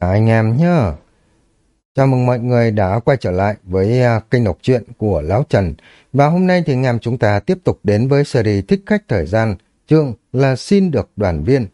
Chào anh em nhé. Chào mừng mọi người đã quay trở lại với à, kênh đọc truyện của Lão Trần. Và hôm nay thì anh em chúng ta tiếp tục đến với series Thích Khách Thời Gian, chương là xin được đoàn viên.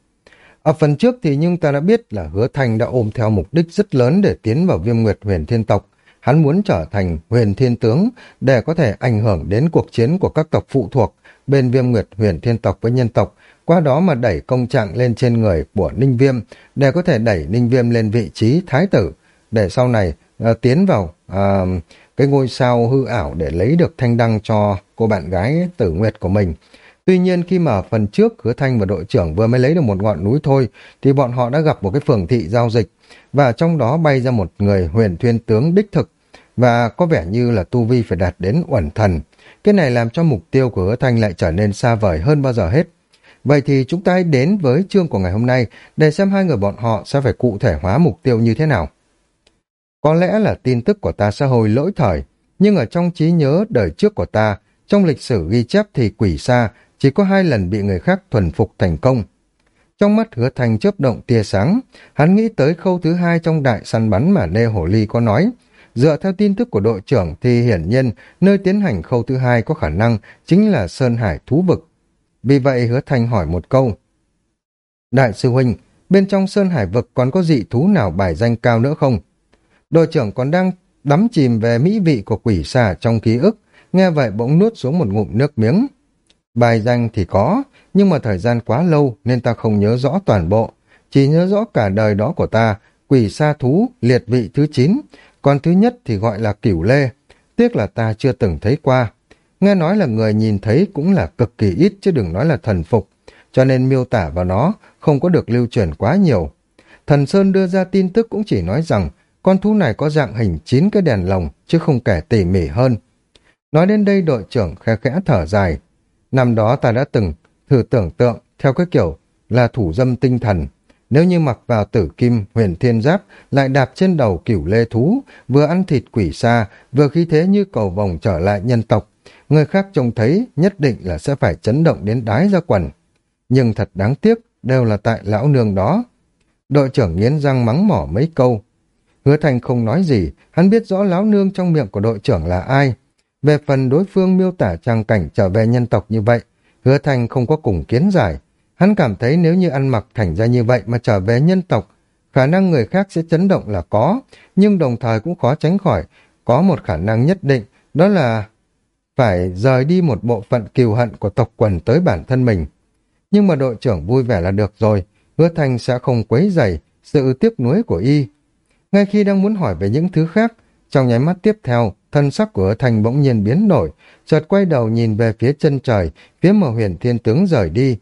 Ở phần trước thì nhưng ta đã biết là Hứa Thành đã ôm theo mục đích rất lớn để tiến vào viêm nguyệt huyền thiên tộc. Hắn muốn trở thành huyền thiên tướng để có thể ảnh hưởng đến cuộc chiến của các tộc phụ thuộc bên viêm nguyệt huyền thiên tộc với nhân tộc qua đó mà đẩy công trạng lên trên người của Ninh Viêm để có thể đẩy Ninh Viêm lên vị trí thái tử để sau này uh, tiến vào uh, cái ngôi sao hư ảo để lấy được thanh đăng cho cô bạn gái tử nguyệt của mình. Tuy nhiên khi mà phần trước Hứa Thanh và đội trưởng vừa mới lấy được một ngọn núi thôi thì bọn họ đã gặp một cái phường thị giao dịch và trong đó bay ra một người huyền thuyên tướng đích thực và có vẻ như là tu vi phải đạt đến uẩn thần. Cái này làm cho mục tiêu của Hứa Thanh lại trở nên xa vời hơn bao giờ hết. Vậy thì chúng ta hãy đến với chương của ngày hôm nay để xem hai người bọn họ sẽ phải cụ thể hóa mục tiêu như thế nào. Có lẽ là tin tức của ta sẽ hồi lỗi thời, nhưng ở trong trí nhớ đời trước của ta, trong lịch sử ghi chép thì quỷ xa chỉ có hai lần bị người khác thuần phục thành công. Trong mắt hứa thành chớp động tia sáng, hắn nghĩ tới khâu thứ hai trong đại săn bắn mà Lê Hổ Ly có nói. Dựa theo tin tức của đội trưởng thì hiển nhiên nơi tiến hành khâu thứ hai có khả năng chính là Sơn Hải Thú Vực. Vì vậy hứa thành hỏi một câu. Đại sư huynh, bên trong Sơn Hải Vực còn có dị thú nào bài danh cao nữa không? Đội trưởng còn đang đắm chìm về mỹ vị của quỷ xà trong ký ức, nghe vậy bỗng nuốt xuống một ngụm nước miếng. Bài danh thì có, nhưng mà thời gian quá lâu nên ta không nhớ rõ toàn bộ. Chỉ nhớ rõ cả đời đó của ta, quỷ sa thú, liệt vị thứ 9, còn thứ nhất thì gọi là cửu lê. Tiếc là ta chưa từng thấy qua. Nghe nói là người nhìn thấy cũng là cực kỳ ít chứ đừng nói là thần phục, cho nên miêu tả vào nó không có được lưu truyền quá nhiều. Thần Sơn đưa ra tin tức cũng chỉ nói rằng con thú này có dạng hình chín cái đèn lồng chứ không kể tỉ mỉ hơn. Nói đến đây đội trưởng khe khẽ thở dài. Năm đó ta đã từng thử tưởng tượng theo cái kiểu là thủ dâm tinh thần. Nếu như mặc vào tử kim huyền thiên giáp lại đạp trên đầu cửu lê thú, vừa ăn thịt quỷ xa, vừa khí thế như cầu vòng trở lại nhân tộc, người khác trông thấy nhất định là sẽ phải chấn động đến đái ra quần. Nhưng thật đáng tiếc, đều là tại lão nương đó. Đội trưởng nghiến răng mắng mỏ mấy câu. Hứa Thành không nói gì, hắn biết rõ lão nương trong miệng của đội trưởng là ai. Về phần đối phương miêu tả trang cảnh trở về nhân tộc như vậy, Hứa Thành không có cùng kiến giải. Hắn cảm thấy nếu như ăn mặc thành ra như vậy mà trở về nhân tộc, khả năng người khác sẽ chấn động là có, nhưng đồng thời cũng khó tránh khỏi, có một khả năng nhất định, đó là phải rời đi một bộ phận kiều hận của tộc quần tới bản thân mình. Nhưng mà đội trưởng vui vẻ là được rồi, hứa thanh sẽ không quấy dày sự tiếc nuối của y. Ngay khi đang muốn hỏi về những thứ khác, trong nháy mắt tiếp theo, thân sắc của hứa thanh bỗng nhiên biến đổi, chợt quay đầu nhìn về phía chân trời, phía mà huyền thiên tướng rời đi.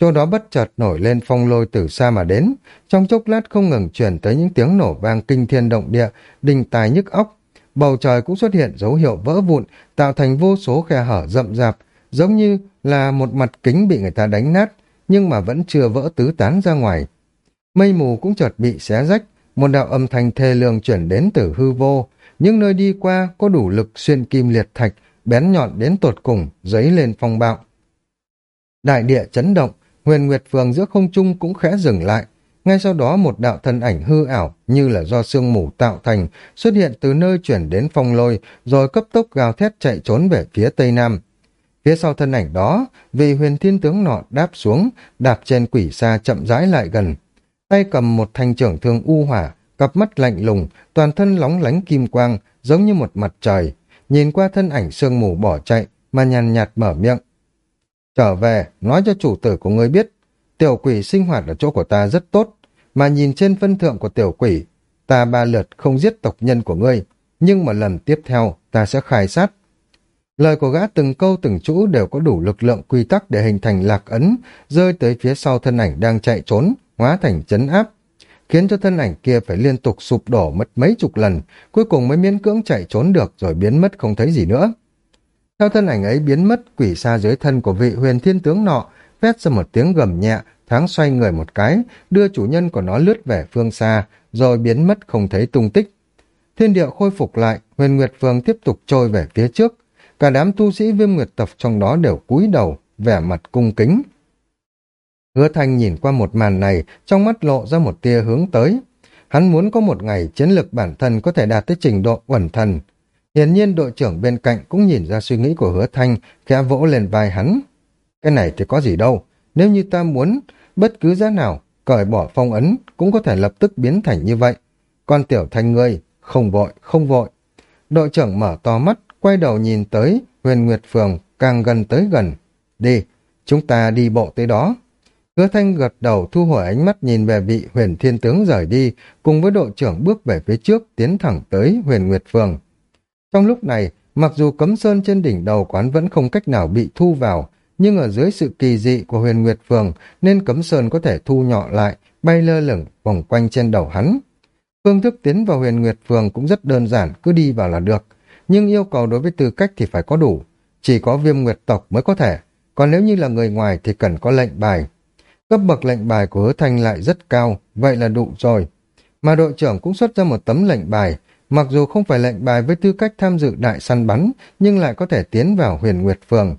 Chỗ đó bất chợt nổi lên phong lôi từ xa mà đến, trong chốc lát không ngừng chuyển tới những tiếng nổ vang kinh thiên động địa, đình tài nhức óc, bầu trời cũng xuất hiện dấu hiệu vỡ vụn, tạo thành vô số khe hở rậm rạp, giống như là một mặt kính bị người ta đánh nát, nhưng mà vẫn chưa vỡ tứ tán ra ngoài. Mây mù cũng chợt bị xé rách, một đạo âm thanh thê lương chuyển đến từ hư vô, những nơi đi qua có đủ lực xuyên kim liệt thạch, bén nhọn đến tột cùng, giấy lên phong bạo. Đại địa chấn động, huyền nguyệt phường giữa không trung cũng khẽ dừng lại, ngay sau đó một đạo thân ảnh hư ảo như là do sương mù tạo thành xuất hiện từ nơi chuyển đến phong lôi rồi cấp tốc gào thét chạy trốn về phía tây nam. Phía sau thân ảnh đó, vị huyền thiên tướng nọ đáp xuống, đạp trên quỷ xa chậm rãi lại gần. Tay cầm một thanh trưởng thương u hỏa, cặp mắt lạnh lùng, toàn thân lóng lánh kim quang, giống như một mặt trời. Nhìn qua thân ảnh sương mù bỏ chạy, mà nhàn nhạt mở miệng. Trở về, nói cho chủ tử của ngươi biết, tiểu quỷ sinh hoạt ở chỗ của ta rất tốt, mà nhìn trên phân thượng của tiểu quỷ, ta ba lượt không giết tộc nhân của ngươi, nhưng mà lần tiếp theo ta sẽ khai sát. Lời của gã từng câu từng chữ đều có đủ lực lượng quy tắc để hình thành lạc ấn, rơi tới phía sau thân ảnh đang chạy trốn, hóa thành chấn áp, khiến cho thân ảnh kia phải liên tục sụp đổ mất mấy chục lần, cuối cùng mới miễn cưỡng chạy trốn được rồi biến mất không thấy gì nữa. Theo thân ảnh ấy biến mất, quỷ xa dưới thân của vị huyền thiên tướng nọ, vét ra một tiếng gầm nhẹ, tháng xoay người một cái, đưa chủ nhân của nó lướt về phương xa, rồi biến mất không thấy tung tích. Thiên địa khôi phục lại, huyền nguyệt vương tiếp tục trôi về phía trước. Cả đám tu sĩ viêm nguyệt tập trong đó đều cúi đầu, vẻ mặt cung kính. Hứa thanh nhìn qua một màn này, trong mắt lộ ra một tia hướng tới. hắn muốn có một ngày chiến lược bản thân có thể đạt tới trình độ uẩn thần. Hiển nhiên đội trưởng bên cạnh cũng nhìn ra suy nghĩ của hứa thanh, khẽ vỗ lên vai hắn. Cái này thì có gì đâu, nếu như ta muốn, bất cứ giá nào, cởi bỏ phong ấn cũng có thể lập tức biến thành như vậy. Con tiểu thanh ngươi, không vội, không vội. Đội trưởng mở to mắt, quay đầu nhìn tới huyền Nguyệt Phường càng gần tới gần. Đi, chúng ta đi bộ tới đó. Hứa thanh gật đầu thu hồi ánh mắt nhìn về vị huyền thiên tướng rời đi, cùng với đội trưởng bước về phía trước tiến thẳng tới huyền Nguyệt Phường. Trong lúc này, mặc dù cấm sơn trên đỉnh đầu quán vẫn không cách nào bị thu vào, nhưng ở dưới sự kỳ dị của huyền Nguyệt Phường nên cấm sơn có thể thu nhỏ lại, bay lơ lửng vòng quanh trên đầu hắn. Phương thức tiến vào huyền Nguyệt Phường cũng rất đơn giản, cứ đi vào là được. Nhưng yêu cầu đối với tư cách thì phải có đủ. Chỉ có viêm nguyệt tộc mới có thể. Còn nếu như là người ngoài thì cần có lệnh bài. Cấp bậc lệnh bài của hứa thanh lại rất cao, vậy là đủ rồi. Mà đội trưởng cũng xuất ra một tấm lệnh bài, mặc dù không phải lệnh bài với tư cách tham dự đại săn bắn, nhưng lại có thể tiến vào huyền nguyệt phường.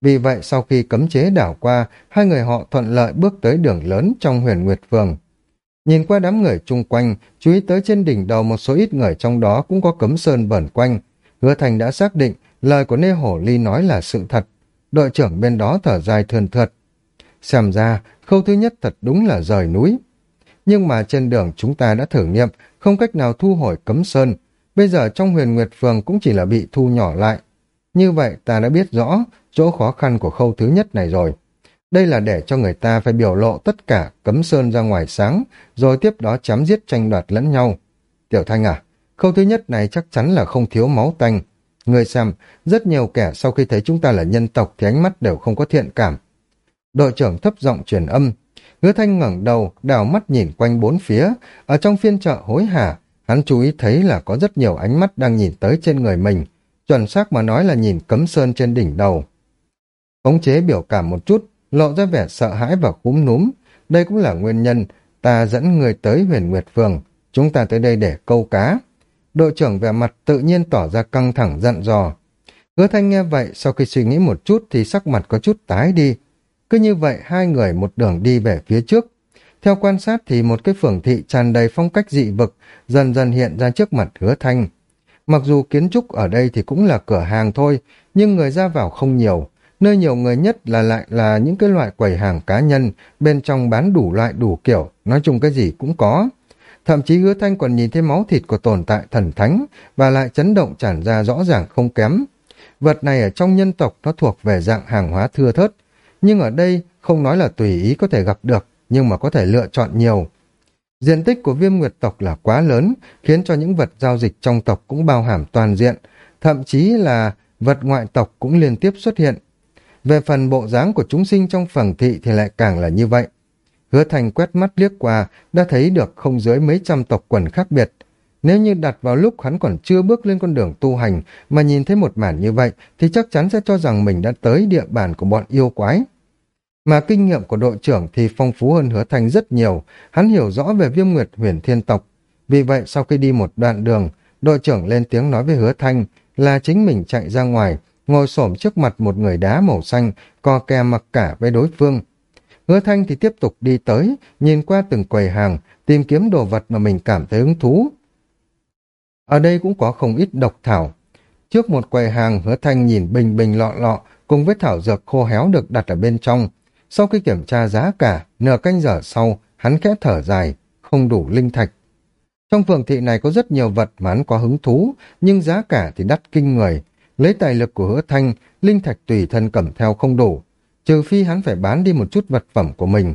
Vì vậy sau khi cấm chế đảo qua, hai người họ thuận lợi bước tới đường lớn trong huyền nguyệt phường. Nhìn qua đám người chung quanh, chú ý tới trên đỉnh đầu một số ít người trong đó cũng có cấm sơn bẩn quanh. Hứa Thành đã xác định lời của Nê Hổ Ly nói là sự thật. Đội trưởng bên đó thở dài thườn thượt. Xem ra, khâu thứ nhất thật đúng là rời núi. Nhưng mà trên đường chúng ta đã thử nghiệm, không cách nào thu hồi cấm sơn. Bây giờ trong huyền Nguyệt Phường cũng chỉ là bị thu nhỏ lại. Như vậy ta đã biết rõ chỗ khó khăn của khâu thứ nhất này rồi. Đây là để cho người ta phải biểu lộ tất cả cấm sơn ra ngoài sáng, rồi tiếp đó chém giết tranh đoạt lẫn nhau. Tiểu Thanh à, khâu thứ nhất này chắc chắn là không thiếu máu tanh. Người xem, rất nhiều kẻ sau khi thấy chúng ta là nhân tộc thì ánh mắt đều không có thiện cảm. Đội trưởng thấp giọng truyền âm. Hứa Thanh ngẩng đầu, đào mắt nhìn quanh bốn phía. Ở trong phiên chợ hối hả, hắn chú ý thấy là có rất nhiều ánh mắt đang nhìn tới trên người mình. Chuẩn xác mà nói là nhìn cấm sơn trên đỉnh đầu. Khống chế biểu cảm một chút, lộ ra vẻ sợ hãi và cúm núm. Đây cũng là nguyên nhân ta dẫn người tới huyền Nguyệt Phường. Chúng ta tới đây để câu cá. Đội trưởng vẻ mặt tự nhiên tỏ ra căng thẳng giận dò. Hứa thanh nghe vậy, sau khi suy nghĩ một chút thì sắc mặt có chút tái đi. Cứ như vậy hai người một đường đi về phía trước. Theo quan sát thì một cái phường thị tràn đầy phong cách dị vực dần dần hiện ra trước mặt hứa thanh. Mặc dù kiến trúc ở đây thì cũng là cửa hàng thôi, nhưng người ra vào không nhiều. Nơi nhiều người nhất là lại là những cái loại quầy hàng cá nhân, bên trong bán đủ loại đủ kiểu, nói chung cái gì cũng có. Thậm chí hứa thanh còn nhìn thấy máu thịt của tồn tại thần thánh và lại chấn động tràn ra rõ ràng không kém. Vật này ở trong nhân tộc nó thuộc về dạng hàng hóa thưa thớt, nhưng ở đây không nói là tùy ý có thể gặp được, nhưng mà có thể lựa chọn nhiều. Diện tích của viêm nguyệt tộc là quá lớn, khiến cho những vật giao dịch trong tộc cũng bao hàm toàn diện, thậm chí là vật ngoại tộc cũng liên tiếp xuất hiện. Về phần bộ dáng của chúng sinh trong phần thị thì lại càng là như vậy. Hứa Thành quét mắt liếc qua, đã thấy được không dưới mấy trăm tộc quần khác biệt. Nếu như đặt vào lúc hắn còn chưa bước lên con đường tu hành mà nhìn thấy một màn như vậy thì chắc chắn sẽ cho rằng mình đã tới địa bàn của bọn yêu quái. Mà kinh nghiệm của đội trưởng thì phong phú hơn hứa thành rất nhiều, hắn hiểu rõ về viêm nguyệt huyền thiên tộc. Vì vậy sau khi đi một đoạn đường, đội trưởng lên tiếng nói với hứa thanh là chính mình chạy ra ngoài, ngồi xổm trước mặt một người đá màu xanh, co ke mặc cả với đối phương. Hứa thanh thì tiếp tục đi tới, nhìn qua từng quầy hàng, tìm kiếm đồ vật mà mình cảm thấy hứng thú. Ở đây cũng có không ít độc thảo. Trước một quầy hàng, hứa thanh nhìn bình bình lọ lọ, cùng với thảo dược khô héo được đặt ở bên trong, sau khi kiểm tra giá cả, nửa canh giờ sau, hắn khẽ thở dài, không đủ linh thạch. Trong phường thị này có rất nhiều vật mà hắn có hứng thú, nhưng giá cả thì đắt kinh người. Lấy tài lực của hứa thanh, linh thạch tùy thân cầm theo không đủ, trừ phi hắn phải bán đi một chút vật phẩm của mình.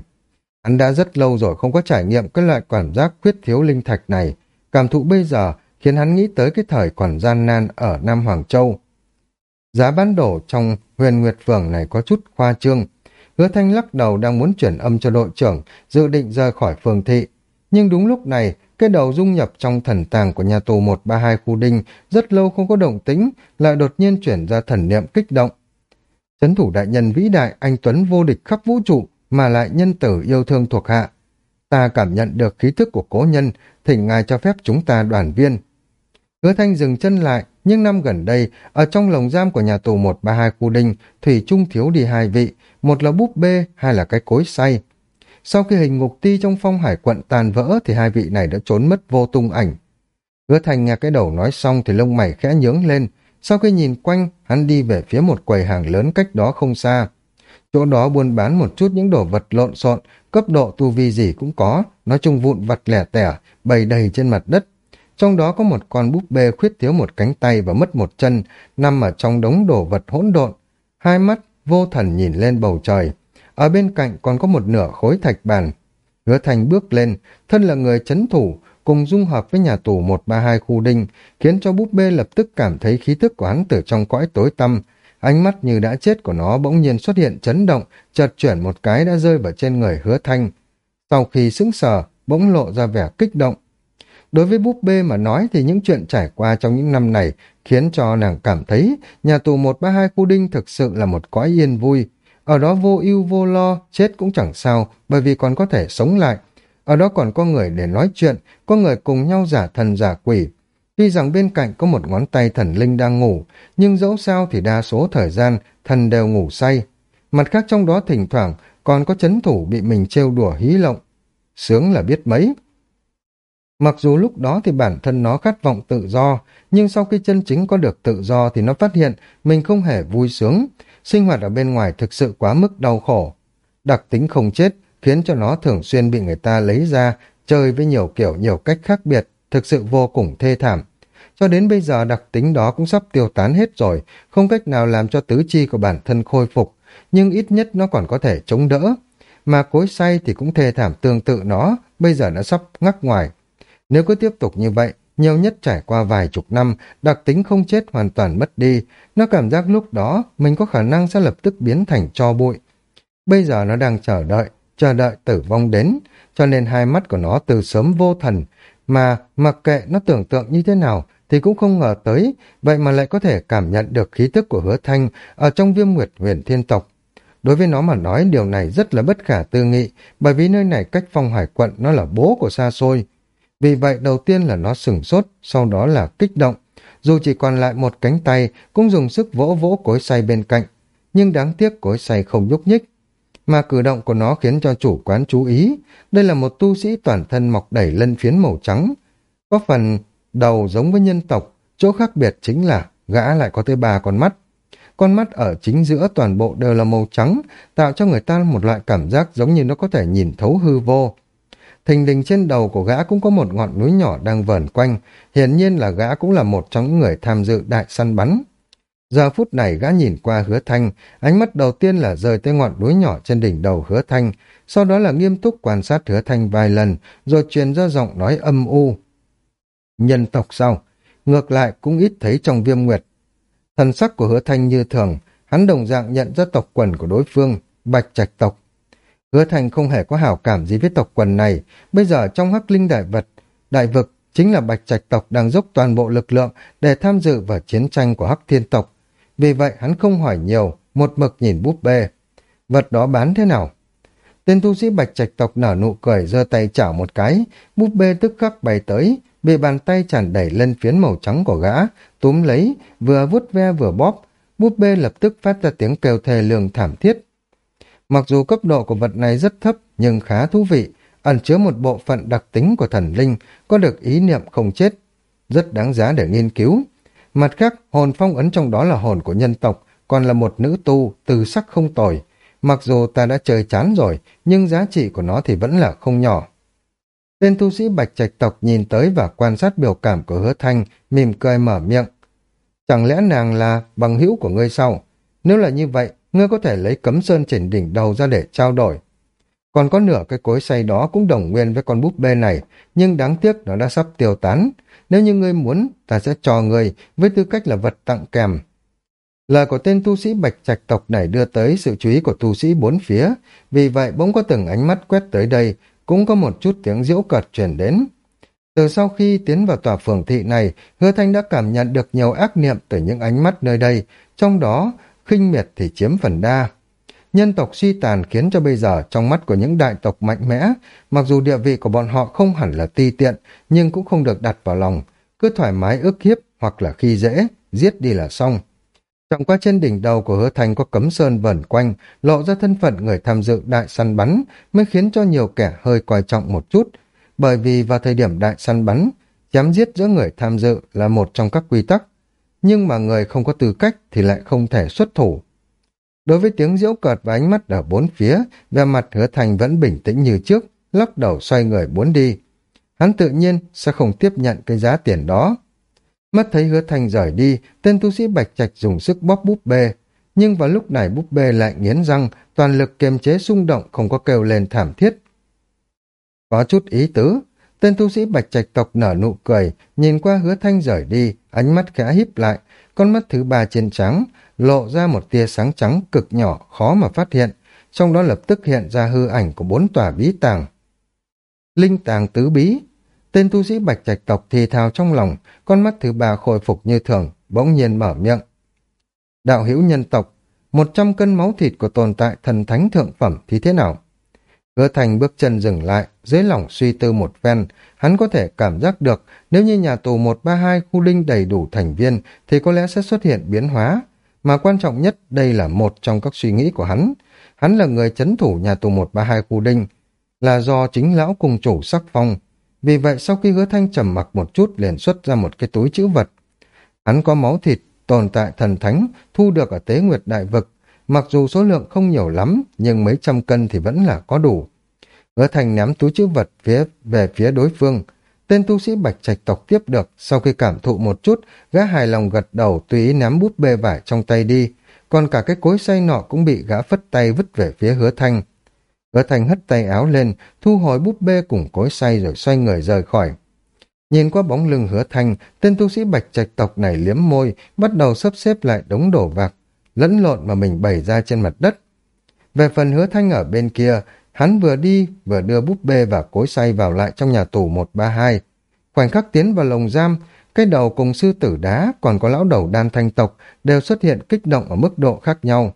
Hắn đã rất lâu rồi không có trải nghiệm cái loại cảm giác khuyết thiếu linh thạch này. Cảm thụ bây giờ khiến hắn nghĩ tới cái thời còn gian nan ở Nam Hoàng Châu. Giá bán đổ trong huyền nguyệt phường này có chút khoa trương, Hứa Thanh lắc đầu đang muốn chuyển âm cho đội trưởng, dự định rời khỏi phường thị. Nhưng đúng lúc này, cái đầu dung nhập trong thần tàng của nhà tù 132 khu đinh rất lâu không có động tĩnh, lại đột nhiên chuyển ra thần niệm kích động. Chấn thủ đại nhân vĩ đại, anh Tuấn vô địch khắp vũ trụ, mà lại nhân tử yêu thương thuộc hạ. Ta cảm nhận được khí thức của cố nhân, thỉnh ngài cho phép chúng ta đoàn viên. Hứa Thanh dừng chân lại, nhưng năm gần đây, ở trong lồng giam của nhà tù 132 khu đinh, Thủy Trung thiếu đi hai vị, một là búp bê, hai là cái cối xay sau khi hình ngục ti trong phong hải quận tàn vỡ thì hai vị này đã trốn mất vô tung ảnh. Hứa thành nghe cái đầu nói xong thì lông mày khẽ nhướng lên, sau khi nhìn quanh, hắn đi về phía một quầy hàng lớn cách đó không xa. Chỗ đó buôn bán một chút những đồ vật lộn xộn, cấp độ tu vi gì cũng có, nói chung vụn vặt lẻ tẻ, bày đầy trên mặt đất. Trong đó có một con búp bê khuyết thiếu một cánh tay và mất một chân, nằm ở trong đống đồ vật hỗn độn. Hai mắt vô thần nhìn lên bầu trời. Ở bên cạnh còn có một nửa khối thạch bàn. Hứa thành bước lên, thân là người chấn thủ, cùng dung hợp với nhà tù 132 khu đinh, khiến cho búp bê lập tức cảm thấy khí thức của hắn từ trong cõi tối tăm. Ánh mắt như đã chết của nó bỗng nhiên xuất hiện chấn động, chợt chuyển một cái đã rơi vào trên người hứa thanh. Sau khi sững sờ, bỗng lộ ra vẻ kích động. Đối với búp bê mà nói thì những chuyện trải qua trong những năm này khiến cho nàng cảm thấy nhà tù 132 khu đinh thực sự là một cõi yên vui. Ở đó vô ưu vô lo, chết cũng chẳng sao bởi vì còn có thể sống lại. Ở đó còn có người để nói chuyện, có người cùng nhau giả thần giả quỷ. Tuy rằng bên cạnh có một ngón tay thần linh đang ngủ, nhưng dẫu sao thì đa số thời gian thần đều ngủ say. Mặt khác trong đó thỉnh thoảng còn có chấn thủ bị mình trêu đùa hí lộng. Sướng là biết mấy. Mặc dù lúc đó thì bản thân nó khát vọng tự do, nhưng sau khi chân chính có được tự do thì nó phát hiện mình không hề vui sướng. Sinh hoạt ở bên ngoài thực sự quá mức đau khổ. Đặc tính không chết khiến cho nó thường xuyên bị người ta lấy ra chơi với nhiều kiểu nhiều cách khác biệt, thực sự vô cùng thê thảm. Cho đến bây giờ đặc tính đó cũng sắp tiêu tán hết rồi, không cách nào làm cho tứ chi của bản thân khôi phục, nhưng ít nhất nó còn có thể chống đỡ. Mà cối say thì cũng thê thảm tương tự nó, bây giờ nó sắp ngắc ngoài. Nếu cứ tiếp tục như vậy, nhiều nhất trải qua vài chục năm, đặc tính không chết hoàn toàn mất đi, nó cảm giác lúc đó mình có khả năng sẽ lập tức biến thành cho bụi. Bây giờ nó đang chờ đợi, chờ đợi tử vong đến, cho nên hai mắt của nó từ sớm vô thần, mà mặc kệ nó tưởng tượng như thế nào thì cũng không ngờ tới, vậy mà lại có thể cảm nhận được khí tức của hứa thanh ở trong viêm nguyệt huyền thiên tộc. Đối với nó mà nói điều này rất là bất khả tư nghị, bởi vì nơi này cách phong hải quận nó là bố của xa xôi. Vì vậy đầu tiên là nó sửng sốt, sau đó là kích động. Dù chỉ còn lại một cánh tay, cũng dùng sức vỗ vỗ cối xay bên cạnh. Nhưng đáng tiếc cối xay không nhúc nhích, mà cử động của nó khiến cho chủ quán chú ý. Đây là một tu sĩ toàn thân mọc đẩy lân phiến màu trắng. Có phần đầu giống với nhân tộc, chỗ khác biệt chính là gã lại có tới ba con mắt. Con mắt ở chính giữa toàn bộ đều là màu trắng, tạo cho người ta một loại cảm giác giống như nó có thể nhìn thấu hư vô. Thình lình trên đầu của gã cũng có một ngọn núi nhỏ đang vờn quanh, hiển nhiên là gã cũng là một trong những người tham dự đại săn bắn. Giờ phút này gã nhìn qua hứa thanh, ánh mắt đầu tiên là rời tới ngọn núi nhỏ trên đỉnh đầu hứa thanh, sau đó là nghiêm túc quan sát hứa thanh vài lần, rồi truyền ra giọng nói âm u. Nhân tộc sau, Ngược lại cũng ít thấy trong viêm nguyệt. Thần sắc của hứa thanh như thường, hắn đồng dạng nhận ra tộc quần của đối phương, bạch trạch tộc. Hứa thành không hề có hảo cảm gì với tộc quần này, bây giờ trong hắc linh đại vật, đại vực chính là bạch trạch tộc đang dốc toàn bộ lực lượng để tham dự vào chiến tranh của hắc thiên tộc, vì vậy hắn không hỏi nhiều, một mực nhìn búp bê. Vật đó bán thế nào? Tên tu sĩ bạch trạch tộc nở nụ cười giơ tay chảo một cái, búp bê tức khắc bay tới, bị bàn tay tràn đẩy lên phiến màu trắng của gã, túm lấy, vừa vuốt ve vừa bóp, búp bê lập tức phát ra tiếng kêu thề lường thảm thiết. Mặc dù cấp độ của vật này rất thấp nhưng khá thú vị, ẩn chứa một bộ phận đặc tính của thần linh, có được ý niệm không chết, rất đáng giá để nghiên cứu. Mặt khác, hồn phong ấn trong đó là hồn của nhân tộc, còn là một nữ tu, từ sắc không tồi. Mặc dù ta đã chơi chán rồi, nhưng giá trị của nó thì vẫn là không nhỏ. Tên tu sĩ bạch trạch tộc nhìn tới và quan sát biểu cảm của hứa thanh, mỉm cười mở miệng. Chẳng lẽ nàng là bằng hữu của ngươi sau? Nếu là như vậy, ngươi có thể lấy cấm sơn chỉnh đỉnh đầu ra để trao đổi. Còn có nửa cái cối xay đó cũng đồng nguyên với con búp bê này, nhưng đáng tiếc nó đã sắp tiêu tán. Nếu như ngươi muốn, ta sẽ cho ngươi với tư cách là vật tặng kèm. Lời của tên tu sĩ bạch trạch tộc này đưa tới sự chú ý của tu sĩ bốn phía, vì vậy bỗng có từng ánh mắt quét tới đây, cũng có một chút tiếng diễu cợt truyền đến. Từ sau khi tiến vào tòa phường thị này, Hứa Thanh đã cảm nhận được nhiều ác niệm từ những ánh mắt nơi đây, trong đó khinh miệt thì chiếm phần đa. Nhân tộc suy tàn khiến cho bây giờ trong mắt của những đại tộc mạnh mẽ, mặc dù địa vị của bọn họ không hẳn là ti tiện, nhưng cũng không được đặt vào lòng, cứ thoải mái ước hiếp hoặc là khi dễ, giết đi là xong. Trọng qua trên đỉnh đầu của hứa thành có cấm sơn vẩn quanh, lộ ra thân phận người tham dự đại săn bắn, mới khiến cho nhiều kẻ hơi coi trọng một chút. Bởi vì vào thời điểm đại săn bắn, chém giết giữa người tham dự là một trong các quy tắc. Nhưng mà người không có tư cách thì lại không thể xuất thủ. Đối với tiếng diễu cợt và ánh mắt ở bốn phía, vẻ mặt hứa thành vẫn bình tĩnh như trước, lắc đầu xoay người muốn đi. Hắn tự nhiên sẽ không tiếp nhận cái giá tiền đó. Mắt thấy hứa thành rời đi, tên tu sĩ Bạch Trạch dùng sức bóp búp bê. Nhưng vào lúc này búp bê lại nghiến răng, toàn lực kiềm chế xung động không có kêu lên thảm thiết. Có chút ý tứ, tên tu sĩ Bạch Trạch tộc nở nụ cười, nhìn qua hứa thanh rời đi, ánh mắt khẽ híp lại, con mắt thứ ba trên trắng, lộ ra một tia sáng trắng cực nhỏ, khó mà phát hiện, trong đó lập tức hiện ra hư ảnh của bốn tòa bí tàng. Linh tàng tứ bí, Tên tu sĩ bạch trạch tộc thì thào trong lòng, con mắt thứ ba khôi phục như thường, bỗng nhiên mở miệng. Đạo hữu nhân tộc, một trăm cân máu thịt của tồn tại thần thánh thượng phẩm thì thế nào? Hứa thành bước chân dừng lại, dưới lòng suy tư một phen, hắn có thể cảm giác được nếu như nhà tù 132 khu linh đầy đủ thành viên thì có lẽ sẽ xuất hiện biến hóa. Mà quan trọng nhất đây là một trong các suy nghĩ của hắn. Hắn là người chấn thủ nhà tù 132 khu đinh là do chính lão cùng chủ sắc phong, vì vậy sau khi hứa thanh trầm mặc một chút liền xuất ra một cái túi chữ vật. Hắn có máu thịt, tồn tại thần thánh, thu được ở tế nguyệt đại vực. Mặc dù số lượng không nhiều lắm, nhưng mấy trăm cân thì vẫn là có đủ. Hứa Thành ném túi chữ vật phía về phía đối phương. Tên tu sĩ bạch trạch tộc tiếp được, sau khi cảm thụ một chút, gã hài lòng gật đầu tùy ý ném bút bê vải trong tay đi. Còn cả cái cối xay nọ cũng bị gã phất tay vứt về phía hứa Thành. Hứa Thành hất tay áo lên, thu hồi búp bê cùng cối say rồi xoay người rời khỏi. Nhìn qua bóng lưng hứa Thành, tên tu sĩ bạch trạch tộc này liếm môi, bắt đầu sắp xếp lại đống đổ vạc, lẫn lộn mà mình bày ra trên mặt đất. Về phần hứa thanh ở bên kia, hắn vừa đi vừa đưa búp bê và cối say vào lại trong nhà tù 132. Khoảnh khắc tiến vào lồng giam, cái đầu cùng sư tử đá còn có lão đầu đan thanh tộc đều xuất hiện kích động ở mức độ khác nhau.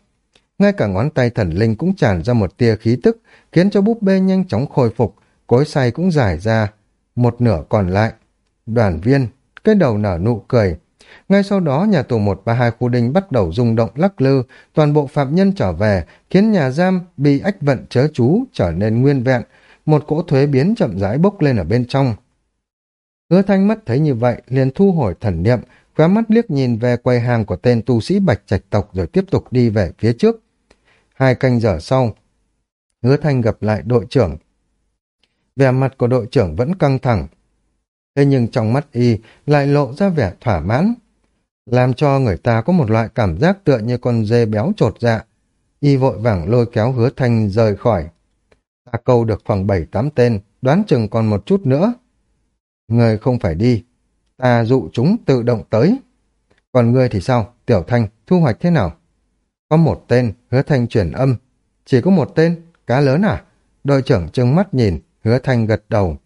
Ngay cả ngón tay thần linh cũng tràn ra một tia khí tức, khiến cho búp bê nhanh chóng khôi phục, cối say cũng giải ra, một nửa còn lại. Đoàn viên, cái đầu nở nụ cười. Ngay sau đó nhà tù 132 khu đinh bắt đầu rung động lắc lư, toàn bộ phạm nhân trở về, khiến nhà giam bị ách vận chớ chú trở nên nguyên vẹn, một cỗ thuế biến chậm rãi bốc lên ở bên trong. Hứa thanh mắt thấy như vậy, liền thu hồi thần niệm, khóa mắt liếc nhìn về quầy hàng của tên tu sĩ bạch trạch tộc rồi tiếp tục đi về phía trước. Hai canh giờ sau, hứa thanh gặp lại đội trưởng. Vẻ mặt của đội trưởng vẫn căng thẳng. Thế nhưng trong mắt y lại lộ ra vẻ thỏa mãn, làm cho người ta có một loại cảm giác tựa như con dê béo trột dạ. Y vội vàng lôi kéo hứa thanh rời khỏi. Ta câu được khoảng bảy tám tên, đoán chừng còn một chút nữa. Người không phải đi, ta dụ chúng tự động tới. Còn ngươi thì sao, Tiểu Thanh, thu hoạch thế nào? Có một tên, hứa thanh chuyển âm. Chỉ có một tên, cá lớn à? Đội trưởng trừng mắt nhìn, hứa thanh gật đầu.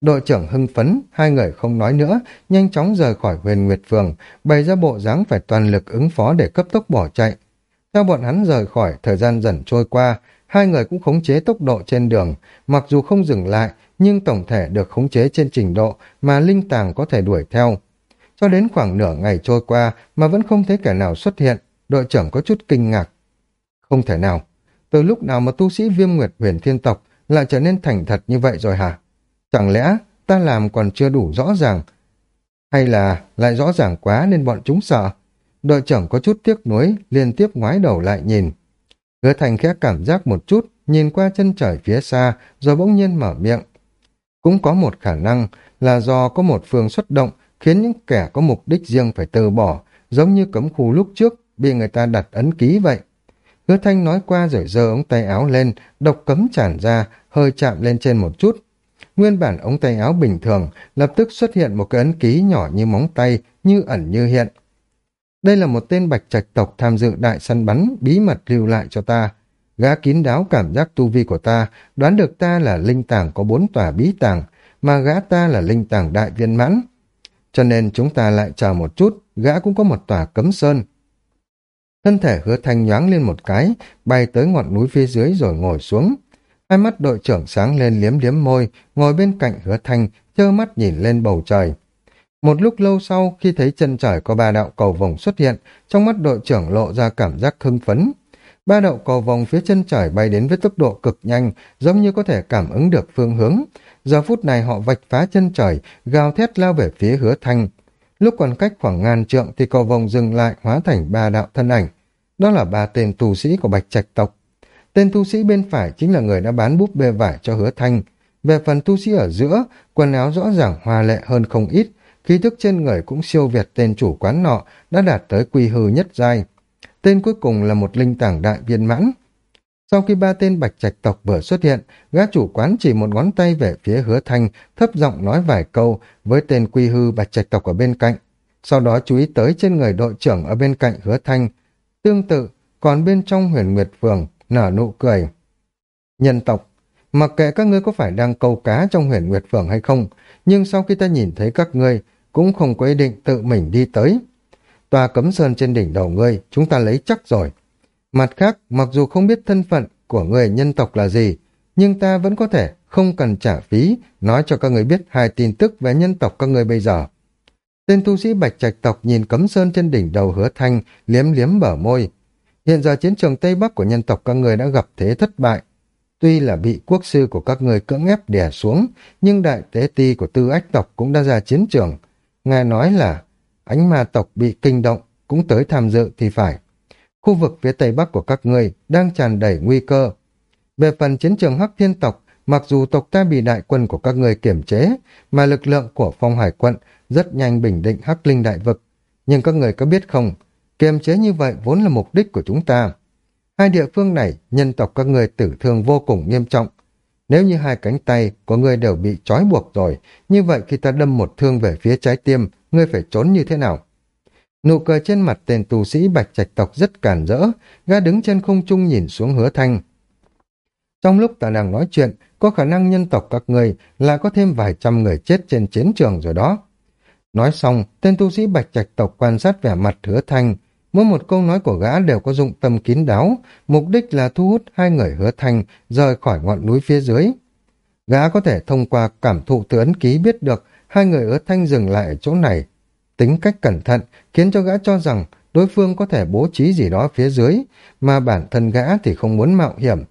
Đội trưởng hưng phấn, hai người không nói nữa, nhanh chóng rời khỏi huyền Nguyệt Phường, bày ra bộ dáng phải toàn lực ứng phó để cấp tốc bỏ chạy. Theo bọn hắn rời khỏi, thời gian dần trôi qua, hai người cũng khống chế tốc độ trên đường, mặc dù không dừng lại, nhưng tổng thể được khống chế trên trình độ mà linh tàng có thể đuổi theo. Cho đến khoảng nửa ngày trôi qua mà vẫn không thấy kẻ nào xuất hiện, đội trưởng có chút kinh ngạc. Không thể nào, từ lúc nào mà tu sĩ viêm nguyệt huyền thiên tộc lại trở nên thành thật như vậy rồi hả? Chẳng lẽ ta làm còn chưa đủ rõ ràng? Hay là lại rõ ràng quá nên bọn chúng sợ? Đội trưởng có chút tiếc nuối, liên tiếp ngoái đầu lại nhìn. Hứa thành khẽ cảm giác một chút, nhìn qua chân trời phía xa, rồi bỗng nhiên mở miệng. Cũng có một khả năng là do có một phương xuất động khiến những kẻ có mục đích riêng phải từ bỏ, giống như cấm khu lúc trước bị người ta đặt ấn ký vậy. Hứa thanh nói qua rồi giơ ống tay áo lên, độc cấm tràn ra, hơi chạm lên trên một chút. Nguyên bản ống tay áo bình thường, lập tức xuất hiện một cái ấn ký nhỏ như móng tay, như ẩn như hiện. Đây là một tên bạch trạch tộc tham dự đại săn bắn, bí mật lưu lại cho ta. Gã kín đáo cảm giác tu vi của ta, đoán được ta là linh tàng có bốn tòa bí tàng, mà gã ta là linh tàng đại viên mãn. Cho nên chúng ta lại chờ một chút, gã cũng có một tòa cấm sơn. Thân thể hứa thanh nhoáng lên một cái, bay tới ngọn núi phía dưới rồi ngồi xuống. Hai mắt đội trưởng sáng lên liếm liếm môi, ngồi bên cạnh hứa thanh, trơ mắt nhìn lên bầu trời. Một lúc lâu sau, khi thấy chân trời có ba đạo cầu vồng xuất hiện, trong mắt đội trưởng lộ ra cảm giác hưng phấn. Ba đạo cầu vồng phía chân trời bay đến với tốc độ cực nhanh, giống như có thể cảm ứng được phương hướng. Giờ phút này họ vạch phá chân trời, gào thét lao về phía hứa thanh. Lúc còn cách khoảng ngàn trượng thì cầu vồng dừng lại hóa thành ba đạo thân ảnh. Đó là ba tên tù sĩ của Bạch Trạch tộc. Tên tu sĩ bên phải chính là người đã bán búp bê vải cho hứa thanh. Về phần tu sĩ ở giữa, quần áo rõ ràng hoa lệ hơn không ít, khí thức trên người cũng siêu việt tên chủ quán nọ đã đạt tới quy hư nhất giai. Tên cuối cùng là một linh tảng đại viên mãn. Sau khi ba tên bạch trạch tộc vừa xuất hiện, gã chủ quán chỉ một ngón tay về phía hứa thanh, thấp giọng nói vài câu với tên quy hư bạch trạch tộc ở bên cạnh. Sau đó chú ý tới trên người đội trưởng ở bên cạnh hứa thanh. Tương tự, còn bên trong huyền nguyệt phường, nở nụ cười. Nhân tộc, mặc kệ các ngươi có phải đang câu cá trong huyền nguyệt phường hay không, nhưng sau khi ta nhìn thấy các ngươi, cũng không có ý định tự mình đi tới. Tòa cấm sơn trên đỉnh đầu ngươi, chúng ta lấy chắc rồi. Mặt khác, mặc dù không biết thân phận của người nhân tộc là gì, nhưng ta vẫn có thể không cần trả phí nói cho các người biết hai tin tức về nhân tộc các người bây giờ. Tên tu sĩ Bạch Trạch tộc nhìn cấm sơn trên đỉnh đầu hứa thanh, liếm liếm bở môi. Hiện giờ chiến trường Tây Bắc của nhân tộc các người đã gặp thế thất bại. Tuy là bị quốc sư của các người cưỡng ép đè xuống, nhưng đại tế ti của tư ách tộc cũng đã ra chiến trường. Ngài nói là ánh ma tộc bị kinh động, cũng tới tham dự thì phải. Khu vực phía tây bắc của các người đang tràn đầy nguy cơ. Về phần chiến trường Hắc Thiên tộc, mặc dù tộc ta bị đại quân của các người kiểm chế, mà lực lượng của phong hải quận rất nhanh bình định Hắc Linh đại vực. Nhưng các người có biết không, kiềm chế như vậy vốn là mục đích của chúng ta. Hai địa phương này, nhân tộc các người tử thương vô cùng nghiêm trọng. Nếu như hai cánh tay của người đều bị trói buộc rồi, như vậy khi ta đâm một thương về phía trái tim, ngươi phải trốn như thế nào? Nụ cười trên mặt tên tù sĩ bạch trạch tộc rất cản rỡ, ga đứng trên không trung nhìn xuống hứa thanh. Trong lúc ta đang nói chuyện, có khả năng nhân tộc các người là có thêm vài trăm người chết trên chiến trường rồi đó. Nói xong, tên tu sĩ bạch trạch tộc quan sát vẻ mặt hứa thanh. Mỗi một câu nói của gã đều có dụng tâm kín đáo, mục đích là thu hút hai người hứa thành rời khỏi ngọn núi phía dưới. Gã có thể thông qua cảm thụ từ ấn ký biết được hai người hứa thanh dừng lại ở chỗ này Tính cách cẩn thận khiến cho gã cho rằng đối phương có thể bố trí gì đó phía dưới, mà bản thân gã thì không muốn mạo hiểm.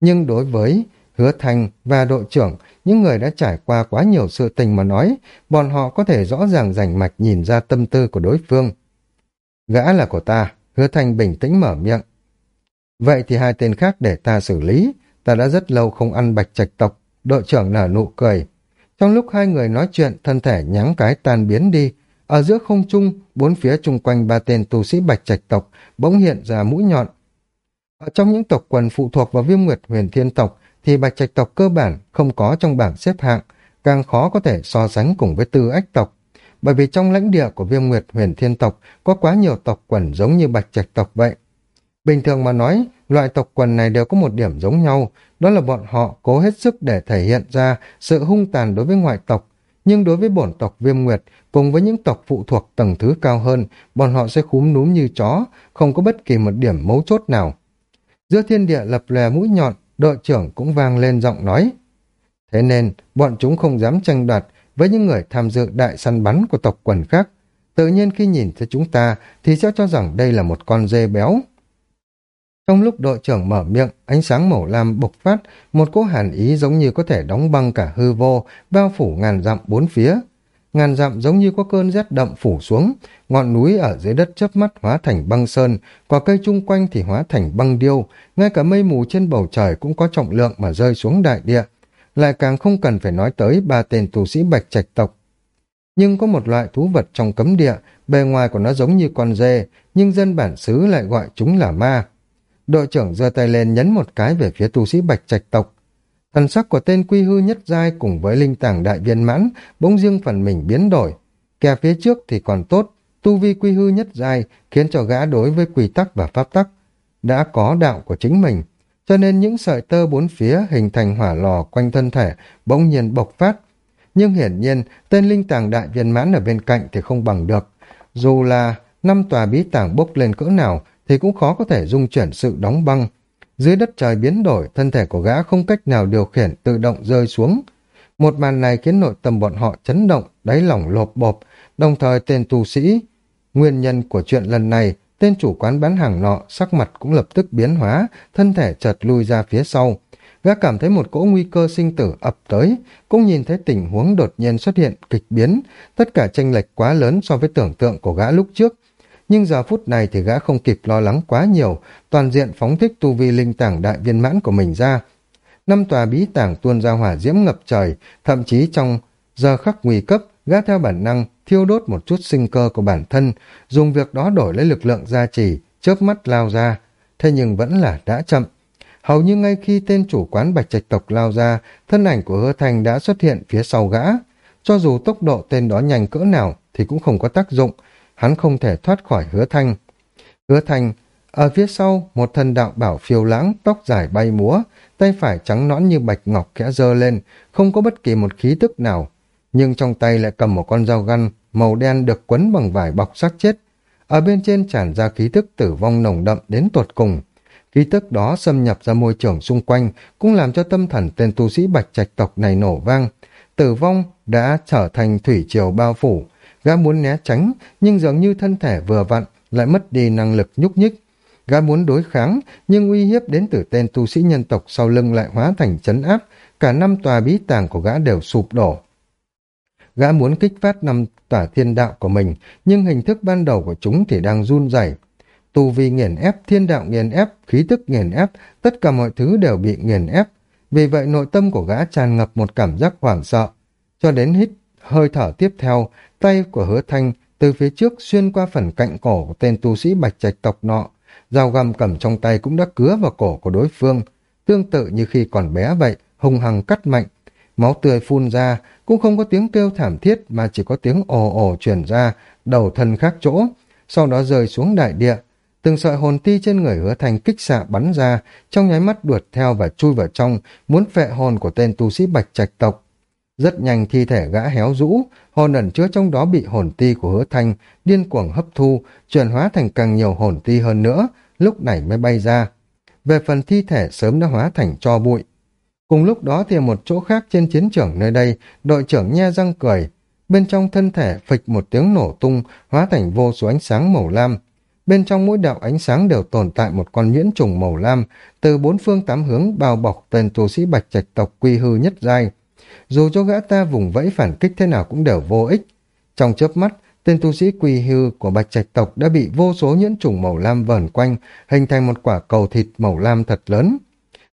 Nhưng đối với Hứa Thành và đội trưởng, những người đã trải qua quá nhiều sự tình mà nói, bọn họ có thể rõ ràng rành mạch nhìn ra tâm tư của đối phương. Gã là của ta, Hứa Thành bình tĩnh mở miệng. Vậy thì hai tên khác để ta xử lý, ta đã rất lâu không ăn bạch trạch tộc, đội trưởng nở nụ cười. Trong lúc hai người nói chuyện, thân thể nhắng cái tan biến đi, ở giữa không trung, bốn phía chung quanh ba tên tu sĩ bạch trạch tộc bỗng hiện ra mũi nhọn. Ở trong những tộc quần phụ thuộc vào viêm nguyệt huyền thiên tộc thì bạch trạch tộc cơ bản không có trong bảng xếp hạng, càng khó có thể so sánh cùng với tư ách tộc. Bởi vì trong lãnh địa của viêm nguyệt huyền thiên tộc có quá nhiều tộc quần giống như bạch trạch tộc vậy. Bình thường mà nói, loại tộc quần này đều có một điểm giống nhau, đó là bọn họ cố hết sức để thể hiện ra sự hung tàn đối với ngoại tộc, nhưng đối với bổn tộc viêm nguyệt, cùng với những tộc phụ thuộc tầng thứ cao hơn, bọn họ sẽ khúm núm như chó, không có bất kỳ một điểm mấu chốt nào. Giữa thiên địa lập lè mũi nhọn, đội trưởng cũng vang lên giọng nói. Thế nên, bọn chúng không dám tranh đoạt với những người tham dự đại săn bắn của tộc quần khác. Tự nhiên khi nhìn thấy chúng ta thì sẽ cho rằng đây là một con dê béo. Trong lúc đội trưởng mở miệng, ánh sáng màu lam bộc phát, một cỗ hàn ý giống như có thể đóng băng cả hư vô, bao phủ ngàn dặm bốn phía. Ngàn dặm giống như có cơn rét đậm phủ xuống, ngọn núi ở dưới đất chớp mắt hóa thành băng sơn, quả cây chung quanh thì hóa thành băng điêu, ngay cả mây mù trên bầu trời cũng có trọng lượng mà rơi xuống đại địa. Lại càng không cần phải nói tới ba tên tù sĩ bạch trạch tộc. Nhưng có một loại thú vật trong cấm địa, bề ngoài của nó giống như con dê, nhưng dân bản xứ lại gọi chúng là ma. Đội trưởng giơ tay lên nhấn một cái về phía tu sĩ bạch trạch tộc. Thần sắc của tên quy hư nhất giai cùng với linh tàng đại viên mãn bỗng dưng phần mình biến đổi. Kè phía trước thì còn tốt, tu vi quy hư nhất giai khiến cho gã đối với quy tắc và pháp tắc đã có đạo của chính mình, cho nên những sợi tơ bốn phía hình thành hỏa lò quanh thân thể bỗng nhiên bộc phát. Nhưng hiển nhiên, tên linh tàng đại viên mãn ở bên cạnh thì không bằng được. Dù là năm tòa bí tàng bốc lên cỡ nào thì cũng khó có thể dung chuyển sự đóng băng. Dưới đất trời biến đổi, thân thể của gã không cách nào điều khiển tự động rơi xuống. Một màn này khiến nội tâm bọn họ chấn động, đáy lòng lộp bộp, đồng thời tên tu sĩ. Nguyên nhân của chuyện lần này, tên chủ quán bán hàng nọ sắc mặt cũng lập tức biến hóa, thân thể chợt lui ra phía sau. Gã cảm thấy một cỗ nguy cơ sinh tử ập tới, cũng nhìn thấy tình huống đột nhiên xuất hiện kịch biến, tất cả tranh lệch quá lớn so với tưởng tượng của gã lúc trước. Nhưng giờ phút này thì gã không kịp lo lắng quá nhiều, toàn diện phóng thích tu vi linh tảng đại viên mãn của mình ra. Năm tòa bí tảng tuôn ra hỏa diễm ngập trời, thậm chí trong giờ khắc nguy cấp, gã theo bản năng thiêu đốt một chút sinh cơ của bản thân, dùng việc đó đổi lấy lực lượng gia trì, chớp mắt lao ra. Thế nhưng vẫn là đã chậm. Hầu như ngay khi tên chủ quán bạch trạch tộc lao ra, thân ảnh của hứa thành đã xuất hiện phía sau gã. Cho dù tốc độ tên đó nhanh cỡ nào thì cũng không có tác dụng, hắn không thể thoát khỏi hứa thanh. Hứa thanh, ở phía sau, một thần đạo bảo phiêu lãng, tóc dài bay múa, tay phải trắng nõn như bạch ngọc kẽ dơ lên, không có bất kỳ một khí tức nào. Nhưng trong tay lại cầm một con dao găn, màu đen được quấn bằng vải bọc xác chết. Ở bên trên tràn ra khí tức tử vong nồng đậm đến tột cùng. Khí tức đó xâm nhập ra môi trường xung quanh, cũng làm cho tâm thần tên tu sĩ bạch trạch tộc này nổ vang. Tử vong đã trở thành thủy triều bao phủ, gã muốn né tránh, nhưng dường như thân thể vừa vặn, lại mất đi năng lực nhúc nhích. Gã muốn đối kháng, nhưng uy hiếp đến từ tên tu sĩ nhân tộc sau lưng lại hóa thành chấn áp, cả năm tòa bí tàng của gã đều sụp đổ. Gã muốn kích phát năm tỏa thiên đạo của mình, nhưng hình thức ban đầu của chúng thì đang run rẩy. Tu vi nghiền ép, thiên đạo nghiền ép, khí tức nghiền ép, tất cả mọi thứ đều bị nghiền ép. Vì vậy nội tâm của gã tràn ngập một cảm giác hoảng sợ. Cho đến hít hơi thở tiếp theo, tay của hứa thanh từ phía trước xuyên qua phần cạnh cổ của tên tu sĩ bạch trạch tộc nọ. Dao găm cầm trong tay cũng đã cứa vào cổ của đối phương. Tương tự như khi còn bé vậy, hung hăng cắt mạnh. Máu tươi phun ra, cũng không có tiếng kêu thảm thiết mà chỉ có tiếng ồ ồ truyền ra, đầu thân khác chỗ, sau đó rơi xuống đại địa. Từng sợi hồn ti trên người hứa thành kích xạ bắn ra, trong nháy mắt đuột theo và chui vào trong, muốn phệ hồn của tên tu sĩ bạch trạch tộc. Rất nhanh thi thể gã héo rũ, hồn ẩn chứa trong đó bị hồn ti của hứa thanh, điên cuồng hấp thu, chuyển hóa thành càng nhiều hồn ti hơn nữa, lúc này mới bay ra. Về phần thi thể sớm đã hóa thành cho bụi. Cùng lúc đó thì một chỗ khác trên chiến trường nơi đây, đội trưởng nhe răng cười. Bên trong thân thể phịch một tiếng nổ tung, hóa thành vô số ánh sáng màu lam. Bên trong mỗi đạo ánh sáng đều tồn tại một con nhuyễn trùng màu lam, từ bốn phương tám hướng bao bọc tên tu sĩ bạch trạch tộc quy hư nhất giai dù cho gã ta vùng vẫy phản kích thế nào cũng đều vô ích. Trong chớp mắt, tên tu sĩ quy hư của bạch trạch tộc đã bị vô số nhuyễn trùng màu lam vờn quanh, hình thành một quả cầu thịt màu lam thật lớn.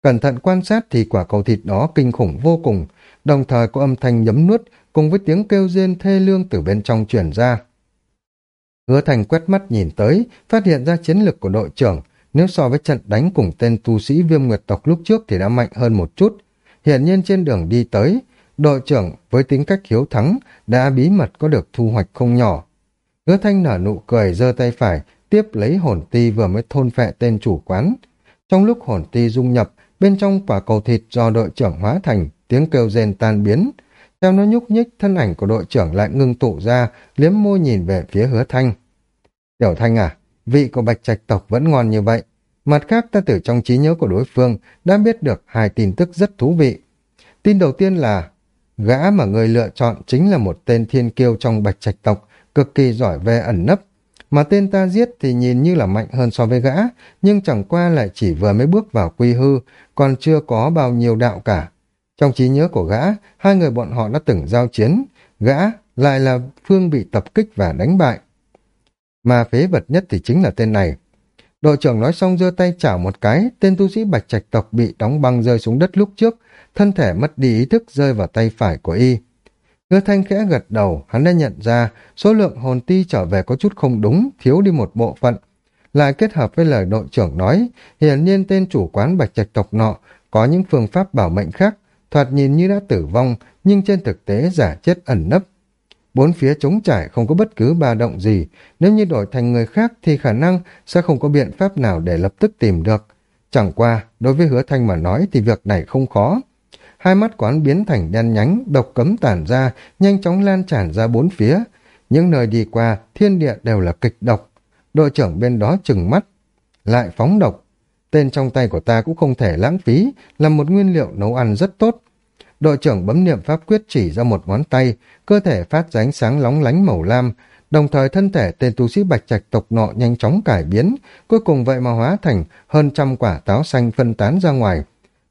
Cẩn thận quan sát thì quả cầu thịt đó kinh khủng vô cùng, đồng thời có âm thanh nhấm nuốt cùng với tiếng kêu rên thê lương từ bên trong truyền ra. Hứa Thành quét mắt nhìn tới, phát hiện ra chiến lực của đội trưởng, nếu so với trận đánh cùng tên tu sĩ viêm nguyệt tộc lúc trước thì đã mạnh hơn một chút. Hiện nhiên trên đường đi tới, đội trưởng với tính cách hiếu thắng đã bí mật có được thu hoạch không nhỏ. Hứa thanh nở nụ cười giơ tay phải, tiếp lấy hồn ti vừa mới thôn phệ tên chủ quán. Trong lúc hồn ti dung nhập, bên trong quả cầu thịt do đội trưởng hóa thành, tiếng kêu rên tan biến. Theo nó nhúc nhích, thân ảnh của đội trưởng lại ngưng tụ ra, liếm môi nhìn về phía hứa thanh. Tiểu thanh à, vị của bạch trạch tộc vẫn ngon như vậy. Mặt khác ta từ trong trí nhớ của đối phương đã biết được hai tin tức rất thú vị. Tin đầu tiên là Gã mà người lựa chọn chính là một tên thiên kiêu trong bạch trạch tộc, cực kỳ giỏi về ẩn nấp. Mà tên ta giết thì nhìn như là mạnh hơn so với gã, nhưng chẳng qua lại chỉ vừa mới bước vào quy hư, còn chưa có bao nhiêu đạo cả. Trong trí nhớ của gã, hai người bọn họ đã từng giao chiến, gã lại là phương bị tập kích và đánh bại. Mà phế vật nhất thì chính là tên này. Đội trưởng nói xong giơ tay chảo một cái, tên tu sĩ bạch trạch tộc bị đóng băng rơi xuống đất lúc trước, thân thể mất đi ý thức rơi vào tay phải của y. Hứa thanh khẽ gật đầu, hắn đã nhận ra số lượng hồn ti trở về có chút không đúng, thiếu đi một bộ phận. Lại kết hợp với lời đội trưởng nói, hiển nhiên tên chủ quán bạch trạch tộc nọ có những phương pháp bảo mệnh khác, thoạt nhìn như đã tử vong, nhưng trên thực tế giả chết ẩn nấp. Bốn phía trống trải không có bất cứ ba động gì, nếu như đổi thành người khác thì khả năng sẽ không có biện pháp nào để lập tức tìm được. Chẳng qua, đối với hứa thanh mà nói thì việc này không khó. Hai mắt quán biến thành đen nhánh, độc cấm tản ra, nhanh chóng lan tràn ra bốn phía. Những nơi đi qua, thiên địa đều là kịch độc. Đội trưởng bên đó chừng mắt. Lại phóng độc. Tên trong tay của ta cũng không thể lãng phí, là một nguyên liệu nấu ăn rất tốt. đội trưởng bấm niệm pháp quyết chỉ ra một ngón tay, cơ thể phát ra ánh sáng lóng lánh màu lam, đồng thời thân thể tên tu sĩ bạch trạch tộc nọ nhanh chóng cải biến, cuối cùng vậy mà hóa thành hơn trăm quả táo xanh phân tán ra ngoài.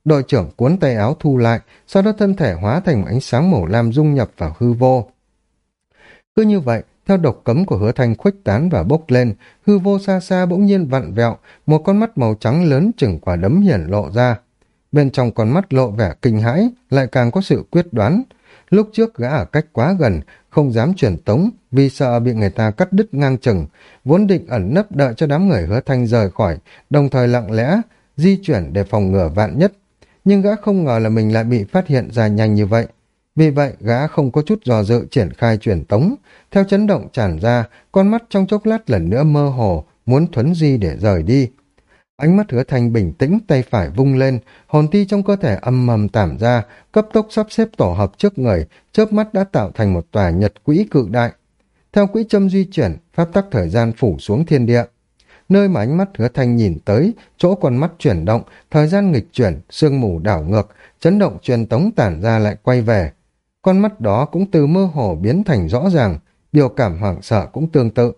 Đội trưởng cuốn tay áo thu lại, sau đó thân thể hóa thành một ánh sáng màu lam dung nhập vào hư vô. Cứ như vậy, theo độc cấm của hứa thanh khuếch tán và bốc lên, hư vô xa xa bỗng nhiên vặn vẹo, một con mắt màu trắng lớn chừng quả đấm hiển lộ ra. Bên trong con mắt lộ vẻ kinh hãi, lại càng có sự quyết đoán. Lúc trước gã ở cách quá gần, không dám chuyển tống vì sợ bị người ta cắt đứt ngang chừng, vốn định ẩn nấp đợi cho đám người hứa thanh rời khỏi, đồng thời lặng lẽ di chuyển để phòng ngừa vạn nhất. Nhưng gã không ngờ là mình lại bị phát hiện ra nhanh như vậy. Vì vậy, gã không có chút dò dự triển khai chuyển tống. Theo chấn động tràn ra, con mắt trong chốc lát lần nữa mơ hồ, muốn thuấn di để rời đi. Ánh mắt hứa thành bình tĩnh, tay phải vung lên, hồn ti trong cơ thể âm mầm tảm ra, cấp tốc sắp xếp tổ hợp trước người, chớp mắt đã tạo thành một tòa nhật quỹ cự đại. Theo quỹ châm di chuyển, pháp tắc thời gian phủ xuống thiên địa. Nơi mà ánh mắt hứa thanh nhìn tới, chỗ con mắt chuyển động, thời gian nghịch chuyển, sương mù đảo ngược, chấn động truyền tống tản ra lại quay về. Con mắt đó cũng từ mơ hồ biến thành rõ ràng, biểu cảm hoảng sợ cũng tương tự.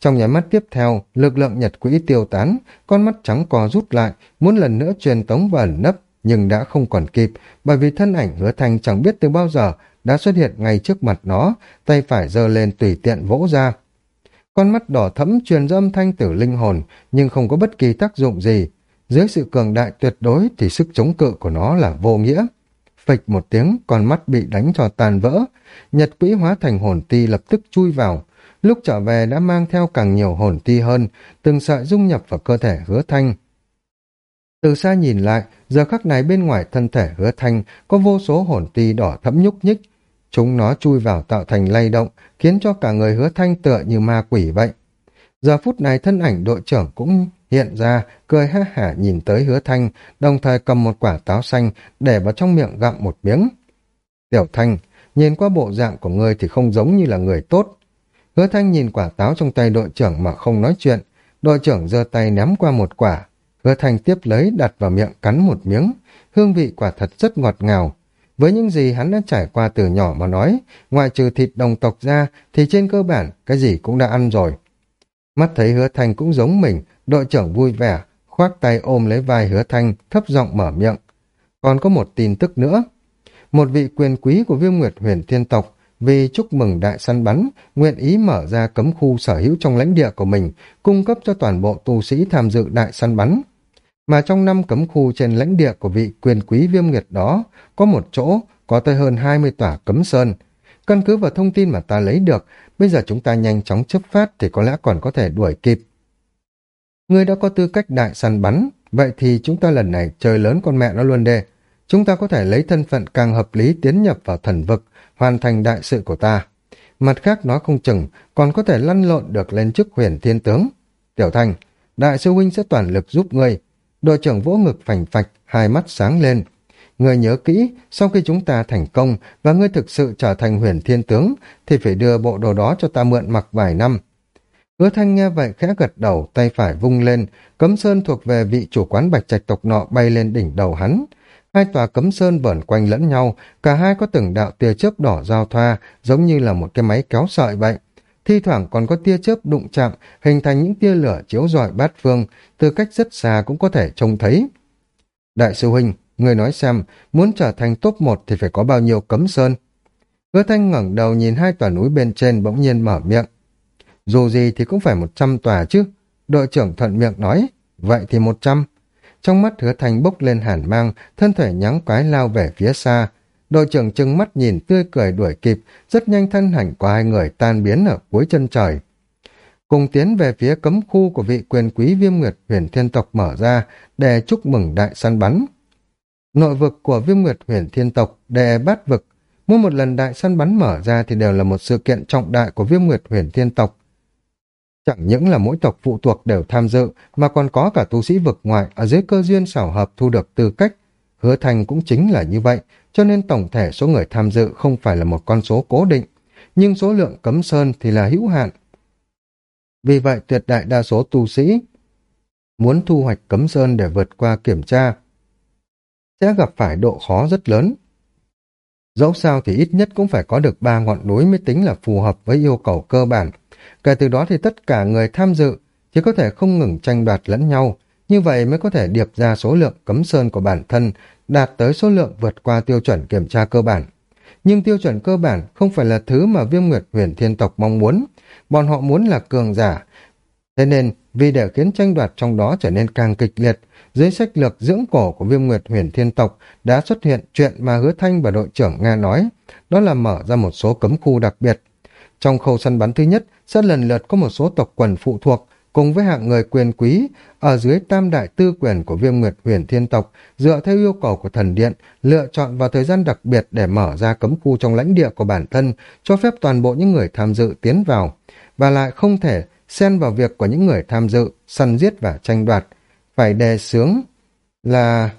Trong nháy mắt tiếp theo, lực lượng nhật quỹ tiêu tán, con mắt trắng co rút lại, muốn lần nữa truyền tống và ẩn nấp, nhưng đã không còn kịp, bởi vì thân ảnh hứa thanh chẳng biết từ bao giờ đã xuất hiện ngay trước mặt nó, tay phải giơ lên tùy tiện vỗ ra. Con mắt đỏ thẫm truyền ra âm thanh tử linh hồn, nhưng không có bất kỳ tác dụng gì. Dưới sự cường đại tuyệt đối thì sức chống cự của nó là vô nghĩa. Phịch một tiếng, con mắt bị đánh cho tàn vỡ. Nhật quỹ hóa thành hồn ti lập tức chui vào, Lúc trở về đã mang theo càng nhiều hồn ti hơn, từng sợi dung nhập vào cơ thể hứa thanh. Từ xa nhìn lại, giờ khắc này bên ngoài thân thể hứa thanh có vô số hồn ti đỏ thẫm nhúc nhích. Chúng nó chui vào tạo thành lay động, khiến cho cả người hứa thanh tựa như ma quỷ vậy. Giờ phút này thân ảnh đội trưởng cũng hiện ra, cười ha hả nhìn tới hứa thanh, đồng thời cầm một quả táo xanh để vào trong miệng gặm một miếng. Tiểu thanh, nhìn qua bộ dạng của ngươi thì không giống như là người tốt, Hứa thanh nhìn quả táo trong tay đội trưởng mà không nói chuyện. Đội trưởng giơ tay ném qua một quả. Hứa thanh tiếp lấy đặt vào miệng cắn một miếng. Hương vị quả thật rất ngọt ngào. Với những gì hắn đã trải qua từ nhỏ mà nói, ngoài trừ thịt đồng tộc ra thì trên cơ bản cái gì cũng đã ăn rồi. Mắt thấy hứa thanh cũng giống mình, đội trưởng vui vẻ, khoác tay ôm lấy vai hứa thanh, thấp giọng mở miệng. Còn có một tin tức nữa. Một vị quyền quý của viêm nguyệt huyền thiên tộc vì chúc mừng đại săn bắn, nguyện ý mở ra cấm khu sở hữu trong lãnh địa của mình, cung cấp cho toàn bộ tu sĩ tham dự đại săn bắn. Mà trong năm cấm khu trên lãnh địa của vị quyền quý viêm nguyệt đó, có một chỗ có tới hơn 20 tòa cấm sơn. Căn cứ vào thông tin mà ta lấy được, bây giờ chúng ta nhanh chóng chấp phát thì có lẽ còn có thể đuổi kịp. Người đã có tư cách đại săn bắn, vậy thì chúng ta lần này chơi lớn con mẹ nó luôn đề Chúng ta có thể lấy thân phận càng hợp lý tiến nhập vào thần vực, hoàn thành đại sự của ta. Mặt khác nói không chừng, còn có thể lăn lộn được lên chức huyền thiên tướng. Tiểu Thành, đại sư huynh sẽ toàn lực giúp ngươi. Đội trưởng vỗ ngực phành phạch, hai mắt sáng lên. người nhớ kỹ, sau khi chúng ta thành công và ngươi thực sự trở thành huyền thiên tướng, thì phải đưa bộ đồ đó cho ta mượn mặc vài năm. Hứa thanh nghe vậy khẽ gật đầu, tay phải vung lên, cấm sơn thuộc về vị chủ quán bạch trạch tộc nọ bay lên đỉnh đầu hắn. Hai tòa cấm sơn vẩn quanh lẫn nhau, cả hai có từng đạo tia chớp đỏ giao thoa, giống như là một cái máy kéo sợi vậy. Thi thoảng còn có tia chớp đụng chạm, hình thành những tia lửa chiếu rọi bát phương, từ cách rất xa cũng có thể trông thấy. Đại sư huynh, người nói xem, muốn trở thành top một thì phải có bao nhiêu cấm sơn? Hứa thanh ngẩng đầu nhìn hai tòa núi bên trên bỗng nhiên mở miệng. Dù gì thì cũng phải một trăm tòa chứ. Đội trưởng thuận miệng nói, vậy thì một trăm. Trong mắt hứa thành bốc lên hàn mang, thân thể nhắng quái lao về phía xa. Đội trưởng trừng mắt nhìn tươi cười đuổi kịp, rất nhanh thân hành của hai người tan biến ở cuối chân trời. Cùng tiến về phía cấm khu của vị quyền quý viêm nguyệt huyền thiên tộc mở ra để chúc mừng đại săn bắn. Nội vực của viêm nguyệt huyền thiên tộc đề bát vực Mỗi một lần đại săn bắn mở ra thì đều là một sự kiện trọng đại của viêm nguyệt huyền thiên tộc. Chẳng những là mỗi tộc phụ thuộc đều tham dự, mà còn có cả tu sĩ vực ngoại ở dưới cơ duyên xảo hợp thu được tư cách. Hứa thành cũng chính là như vậy, cho nên tổng thể số người tham dự không phải là một con số cố định, nhưng số lượng cấm sơn thì là hữu hạn. Vì vậy tuyệt đại đa số tu sĩ muốn thu hoạch cấm sơn để vượt qua kiểm tra sẽ gặp phải độ khó rất lớn. Dẫu sao thì ít nhất cũng phải có được ba ngọn núi mới tính là phù hợp với yêu cầu cơ bản. Kể từ đó thì tất cả người tham dự chỉ có thể không ngừng tranh đoạt lẫn nhau, như vậy mới có thể điệp ra số lượng cấm sơn của bản thân, đạt tới số lượng vượt qua tiêu chuẩn kiểm tra cơ bản. Nhưng tiêu chuẩn cơ bản không phải là thứ mà viêm nguyệt huyền thiên tộc mong muốn. Bọn họ muốn là cường giả. Thế nên, vì để khiến tranh đoạt trong đó trở nên càng kịch liệt, dưới sách lược dưỡng cổ của viêm nguyệt huyền thiên tộc đã xuất hiện chuyện mà hứa thanh và đội trưởng Nga nói, đó là mở ra một số cấm khu đặc biệt. Trong khâu săn bắn thứ nhất, sẽ lần lượt có một số tộc quần phụ thuộc, cùng với hạng người quyền quý, ở dưới tam đại tư quyền của viêm nguyệt huyền thiên tộc, dựa theo yêu cầu của thần điện, lựa chọn vào thời gian đặc biệt để mở ra cấm khu trong lãnh địa của bản thân, cho phép toàn bộ những người tham dự tiến vào, và lại không thể xen vào việc của những người tham dự, săn giết và tranh đoạt, phải đề xướng là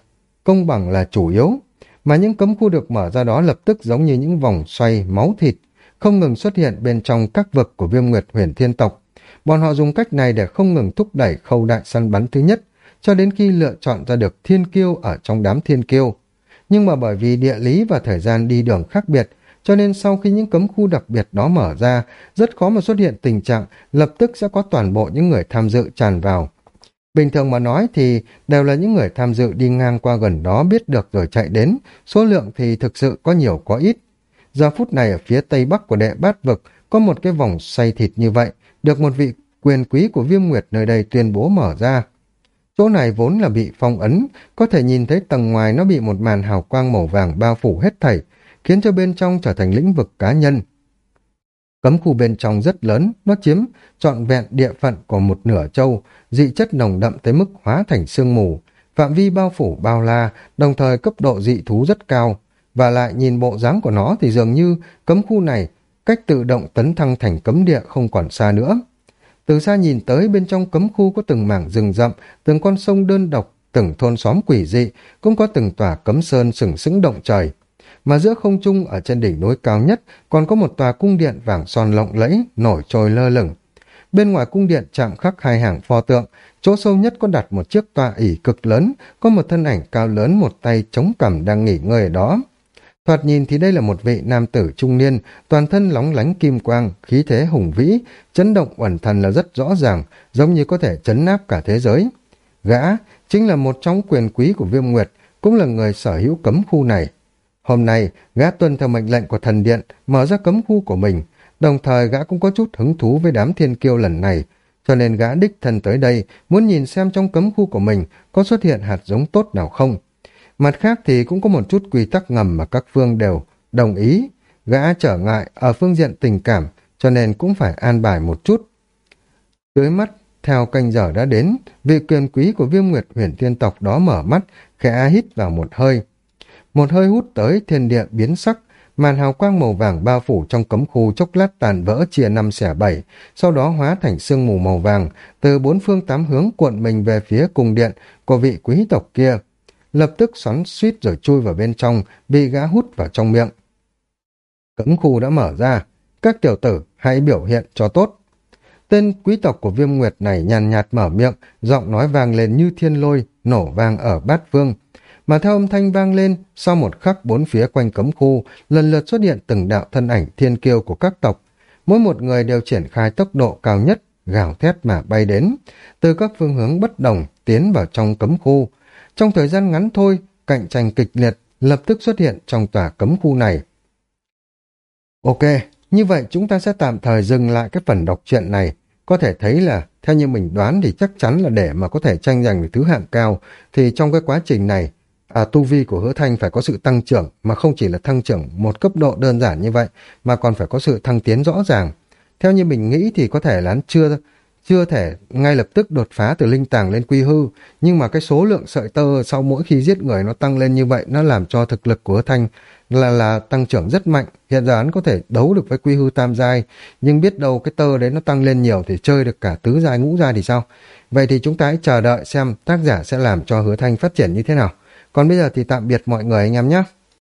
công bằng là chủ yếu, mà những cấm khu được mở ra đó lập tức giống như những vòng xoay máu thịt, không ngừng xuất hiện bên trong các vực của viêm nguyệt huyền thiên tộc. Bọn họ dùng cách này để không ngừng thúc đẩy khâu đại săn bắn thứ nhất, cho đến khi lựa chọn ra được thiên kiêu ở trong đám thiên kiêu. Nhưng mà bởi vì địa lý và thời gian đi đường khác biệt, cho nên sau khi những cấm khu đặc biệt đó mở ra, rất khó mà xuất hiện tình trạng lập tức sẽ có toàn bộ những người tham dự tràn vào. Bình thường mà nói thì đều là những người tham dự đi ngang qua gần đó biết được rồi chạy đến, số lượng thì thực sự có nhiều có ít. Giờ phút này ở phía tây bắc của đệ bát vực có một cái vòng xoay thịt như vậy, được một vị quyền quý của viêm nguyệt nơi đây tuyên bố mở ra. Chỗ này vốn là bị phong ấn, có thể nhìn thấy tầng ngoài nó bị một màn hào quang màu vàng bao phủ hết thảy, khiến cho bên trong trở thành lĩnh vực cá nhân. Cấm khu bên trong rất lớn, nó chiếm trọn vẹn địa phận của một nửa châu, dị chất nồng đậm tới mức hóa thành sương mù, phạm vi bao phủ bao la, đồng thời cấp độ dị thú rất cao, và lại nhìn bộ dáng của nó thì dường như cấm khu này cách tự động tấn thăng thành cấm địa không còn xa nữa. Từ xa nhìn tới bên trong cấm khu có từng mảng rừng rậm, từng con sông đơn độc, từng thôn xóm quỷ dị, cũng có từng tòa cấm sơn sừng sững động trời. Mà giữa không trung ở trên đỉnh núi cao nhất còn có một tòa cung điện vàng son lộng lẫy, nổi trôi lơ lửng. Bên ngoài cung điện chạm khắc hai hàng pho tượng, chỗ sâu nhất có đặt một chiếc tòa ỉ cực lớn, có một thân ảnh cao lớn một tay chống cằm đang nghỉ ngơi ở đó. Thoạt nhìn thì đây là một vị nam tử trung niên, toàn thân lóng lánh kim quang, khí thế hùng vĩ, chấn động uẩn thần là rất rõ ràng, giống như có thể chấn áp cả thế giới. Gã chính là một trong quyền quý của Viêm Nguyệt, cũng là người sở hữu cấm khu này. Hôm nay, gã tuân theo mệnh lệnh của thần điện, mở ra cấm khu của mình, đồng thời gã cũng có chút hứng thú với đám thiên kiêu lần này, cho nên gã đích thân tới đây, muốn nhìn xem trong cấm khu của mình có xuất hiện hạt giống tốt nào không. Mặt khác thì cũng có một chút quy tắc ngầm mà các phương đều đồng ý. Gã trở ngại ở phương diện tình cảm, cho nên cũng phải an bài một chút. Dưới mắt, theo canh giờ đã đến, vị quyền quý của viêm nguyệt huyền thiên tộc đó mở mắt, khẽ hít vào một hơi. Một hơi hút tới thiên địa biến sắc, màn hào quang màu vàng bao phủ trong cấm khu chốc lát tàn vỡ chia năm xẻ bảy, sau đó hóa thành sương mù màu vàng, từ bốn phương tám hướng cuộn mình về phía cung điện của vị quý tộc kia lập tức xoắn suýt rồi chui vào bên trong, bị gã hút vào trong miệng. Cấm khu đã mở ra, các tiểu tử hãy biểu hiện cho tốt. Tên quý tộc của viêm nguyệt này nhàn nhạt mở miệng, giọng nói vang lên như thiên lôi, nổ vang ở bát vương Mà theo âm thanh vang lên, sau một khắc bốn phía quanh cấm khu, lần lượt xuất hiện từng đạo thân ảnh thiên kiêu của các tộc. Mỗi một người đều triển khai tốc độ cao nhất, gào thét mà bay đến, từ các phương hướng bất đồng tiến vào trong cấm khu, trong thời gian ngắn thôi, cạnh tranh kịch liệt lập tức xuất hiện trong tòa cấm khu này. Ok, như vậy chúng ta sẽ tạm thời dừng lại cái phần đọc truyện này. Có thể thấy là, theo như mình đoán thì chắc chắn là để mà có thể tranh giành được thứ hạng cao, thì trong cái quá trình này, à, tu vi của hứa thanh phải có sự tăng trưởng, mà không chỉ là tăng trưởng một cấp độ đơn giản như vậy, mà còn phải có sự thăng tiến rõ ràng. Theo như mình nghĩ thì có thể là chưa chưa thể ngay lập tức đột phá từ linh tàng lên quy hư, nhưng mà cái số lượng sợi tơ sau mỗi khi giết người nó tăng lên như vậy, nó làm cho thực lực của Thanh là là tăng trưởng rất mạnh. Hiện giờ hắn có thể đấu được với quy hư tam giai, nhưng biết đâu cái tơ đấy nó tăng lên nhiều thì chơi được cả tứ giai ngũ giai thì sao? Vậy thì chúng ta hãy chờ đợi xem tác giả sẽ làm cho hứa thanh phát triển như thế nào. Còn bây giờ thì tạm biệt mọi người anh em nhé.